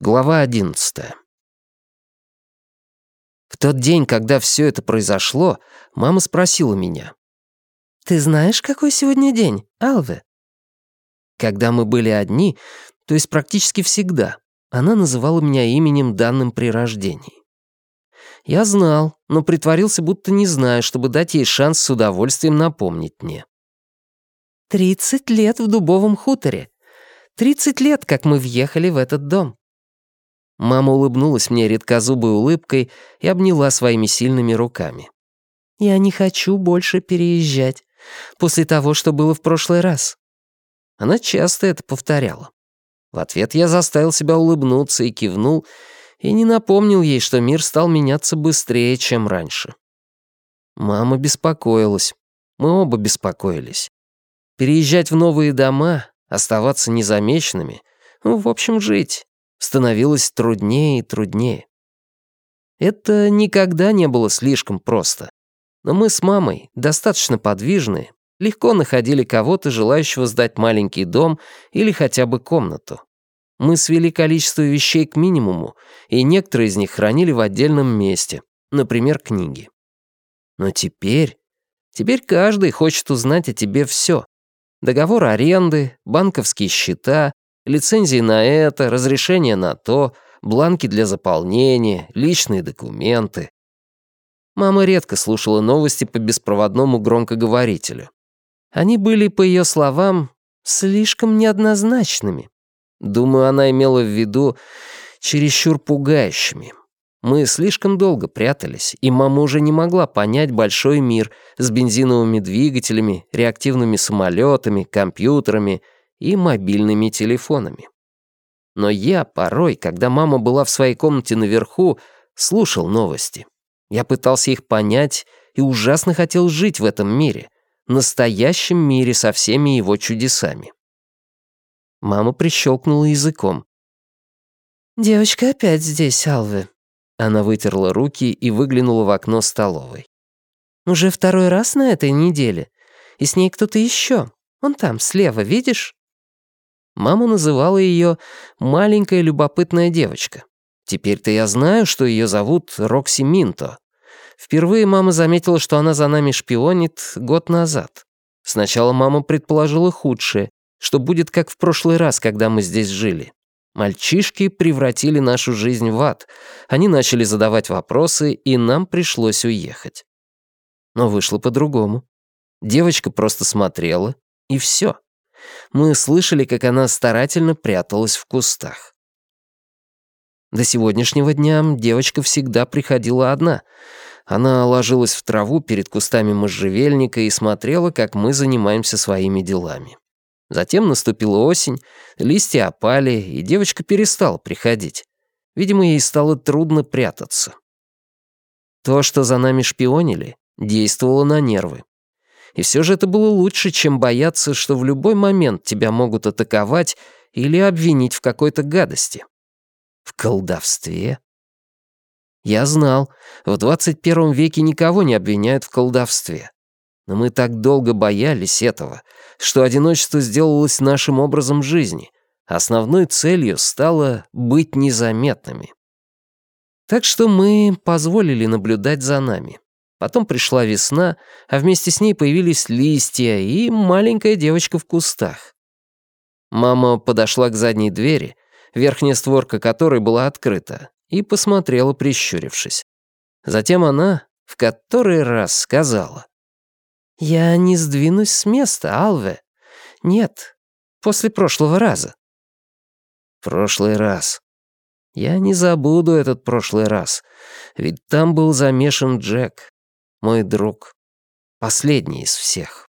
Глава одиннадцатая. В тот день, когда все это произошло, мама спросила меня. «Ты знаешь, какой сегодня день, Алве?» Когда мы были одни, то есть практически всегда, она называла меня именем, данным при рождении. Я знал, но притворился, будто не знаю, чтобы дать ей шанс с удовольствием напомнить мне. «Тридцать лет в дубовом хуторе. Тридцать лет, как мы въехали в этот дом. Мама улыбнулась мне редкозубой улыбкой и обняла своими сильными руками. «Я не хочу больше переезжать. После того, что было в прошлый раз». Она часто это повторяла. В ответ я заставил себя улыбнуться и кивнул, и не напомнил ей, что мир стал меняться быстрее, чем раньше. Мама беспокоилась. Мы оба беспокоились. Переезжать в новые дома, оставаться незамеченными, ну, в общем, жить становилось труднее и труднее. Это никогда не было слишком просто. Но мы с мамой, достаточно подвижные, легко находили кого-то, желающего сдать маленький дом или хотя бы комнату. Мы свели количество вещей к минимуму, и некоторые из них хранили в отдельном месте, например, книги. Но теперь... Теперь каждый хочет узнать о тебе все. Договор аренды, банковские счета, Лицензии на это, разрешение на то, бланки для заполнения, личные документы. Мама редко слушала новости по беспроводному громкоговорителю. Они были, по ее словам, слишком неоднозначными. Думаю, она имела в виду чересчур пугающими. Мы слишком долго прятались, и мама уже не могла понять большой мир с бензиновыми двигателями, реактивными самолетами, компьютерами — и мобильными телефонами. Но я порой, когда мама была в своей комнате наверху, слушал новости. Я пытался их понять и ужасно хотел жить в этом мире, настоящем мире со всеми его чудесами. Мама прищелкнула языком. «Девочка опять здесь, Алвы». Она вытерла руки и выглянула в окно столовой. «Уже второй раз на этой неделе. И с ней кто-то еще. Он там, слева, видишь?» Мама называла ее «маленькая любопытная девочка». Теперь-то я знаю, что ее зовут Рокси Минто. Впервые мама заметила, что она за нами шпионит год назад. Сначала мама предположила худшее, что будет как в прошлый раз, когда мы здесь жили. Мальчишки превратили нашу жизнь в ад. Они начали задавать вопросы, и нам пришлось уехать. Но вышло по-другому. Девочка просто смотрела, и все. Мы слышали, как она старательно пряталась в кустах. До сегодняшнего дня девочка всегда приходила одна. Она ложилась в траву перед кустами можжевельника и смотрела, как мы занимаемся своими делами. Затем наступила осень, листья опали, и девочка перестала приходить. Видимо, ей стало трудно прятаться. То, что за нами шпионили, действовало на нервы. И все же это было лучше, чем бояться, что в любой момент тебя могут атаковать или обвинить в какой-то гадости. В колдовстве? Я знал, в 21 веке никого не обвиняют в колдовстве. Но мы так долго боялись этого, что одиночество сделалось нашим образом жизни. Основной целью стало быть незаметными. Так что мы позволили наблюдать за нами. Потом пришла весна, а вместе с ней появились листья и маленькая девочка в кустах. Мама подошла к задней двери, верхняя створка которой была открыта, и посмотрела, прищурившись. Затем она в который раз сказала. «Я не сдвинусь с места, Алве. Нет, после прошлого раза». «Прошлый раз. Я не забуду этот прошлый раз, ведь там был замешан Джек мой друг. Последний из всех.